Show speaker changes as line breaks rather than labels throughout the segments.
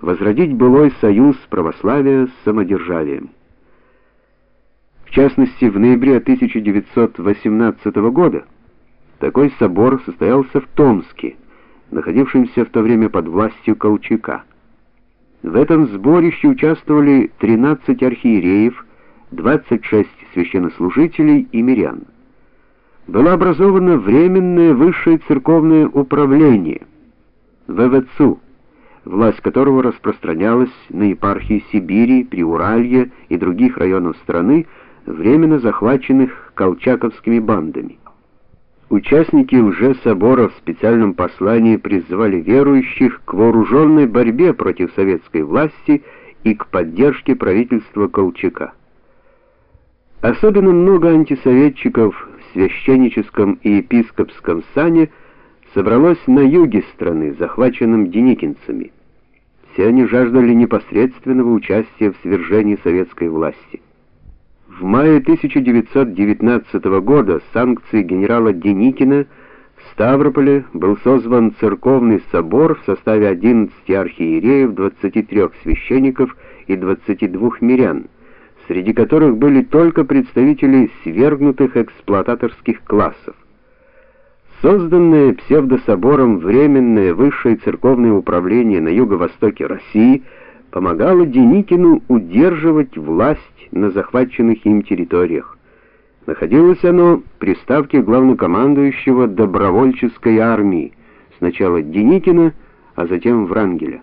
возродить былой союз православия с самодержавием. В частности, в ноябре 1918 года такой собор состоялся в Томске, находившемся в то время под властью Колчака. В этом сборище участвовали 13 архиереев, 26 священнослужителей и мирян. Было образовано Временное высшее церковное управление ВВЦУ, власть которого распространялась на епархии Сибири, Приуралья и других районов страны, временно захваченных колчаковскими бандами. Участники лже-собора в специальном послании призывали верующих к вооруженной борьбе против советской власти и к поддержке правительства Колчака. Особенно много антисоветчиков в священническом и епископском сане собралось на юге страны, захваченном деникинцами. Все они жаждали непосредственного участия в свержении советской власти. В мае 1919 года с санкцией генерала Деникина в Ставрополе был созван церковный собор в составе 11 архиереев, 23 священников и 22 мирян, среди которых были только представители свергнутых эксплуататорских классов. Созданное псевдособором Временное высшее церковное управление на юго-востоке России помогало Деникину удерживать власть на захваченных им территориях. Находилось оно при ставке главнокомандующего добровольческой армии, сначала Деникина, а затем Врангеля.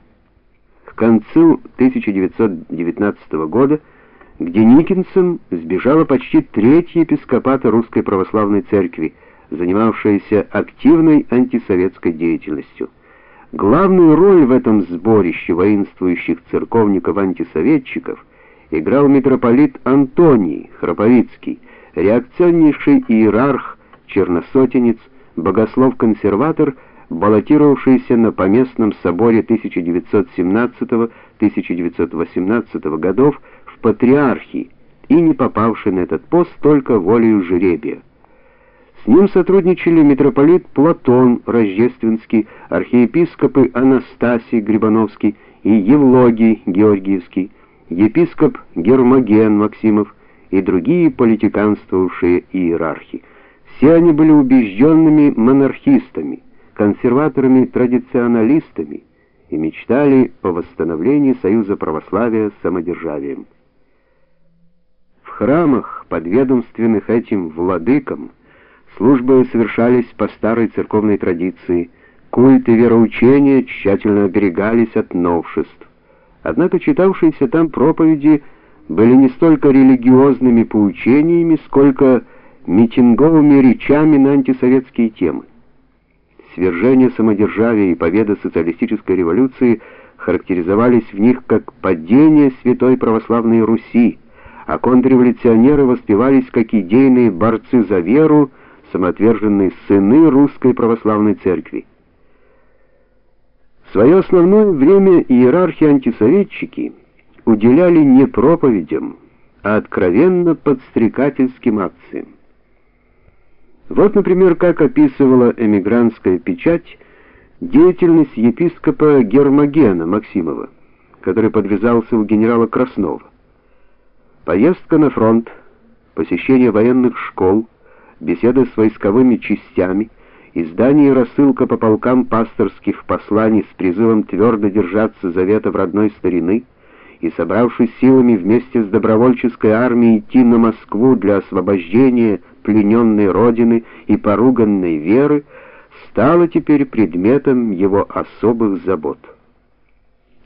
К концу 1919 года к деникинцам сбежало почти треть епископата Русской православной церкви, занимавшаяся активной антисоветской деятельностью. Главную роль в этом сборище воинствующих церковников-антисоветчиков играл митрополит Антоний Храповицкий, реакционнейший иерарх, черносотенец, богослов-консерватор, баллотировавшийся на поместном соборе 1917-1918 годов в патриархии и не попавший на этот пост только волею жребия. С ним сотрудничали митрополит Платон Рождественский, архиепископы Анастасий Грибановский и Евлогий Георгиевский, епископ Гермоген Максимов и другие политиканствовавшие иерархи. Все они были убежденными монархистами, консерваторами-традиционалистами и мечтали о восстановлении союза православия с самодержавием. В храмах, подведомственных этим владыкам, службы совершались по старой церковной традиции, культы вероучения тщательно оберегались от новшеств. Однако читавшиеся там проповеди были не столько религиозными поучениями, сколько митинговыми речами на антисоветские темы. Свержение самодержавия и победа социалистической революции характеризовались в них как падение святой православной Руси, а контрреволюционеры воспевались как идейные борцы за веру, самоотверженные сыны русской православной церкви. Свое основное время иерархи-антисоветчики уделяли не проповедям, а откровенно подстрекательским акциям. Вот, например, как описывала эмигрантская печать деятельность епископа Гермогена Максимова, который подвязался у генерала Краснова. Поездка на фронт, посещение военных школ, беседы с войсковыми частями — Издание и рассылка по полкам пасторских посланий с призывом твердо держаться завета в родной старины и, собравшись силами вместе с добровольческой армией идти на Москву для освобождения плененной родины и поруганной веры, стало теперь предметом его особых забот.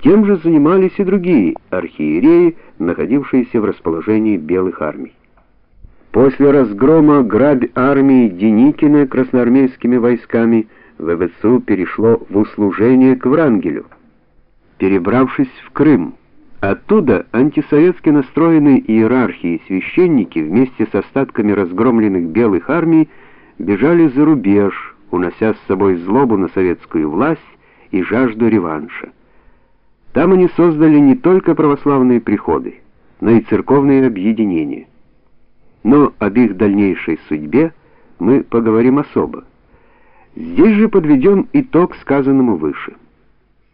Тем же занимались и другие архиереи, находившиеся в расположении белых армий. После разгрома грабь армии Деникина красноармейскими войсками ВВСУ перешло в услужение к Врангелю. Перебравшись в Крым, оттуда антисоветски настроенные иерархии и священники вместе с остатками разгромленных белых армий бежали за рубеж, унося с собой злобу на советскую власть и жажду реванша. Там они создали не только православные приходы, но и церковные объединения но об их дальнейшей судьбе мы поговорим особо. Здесь же подведем итог сказанному выше.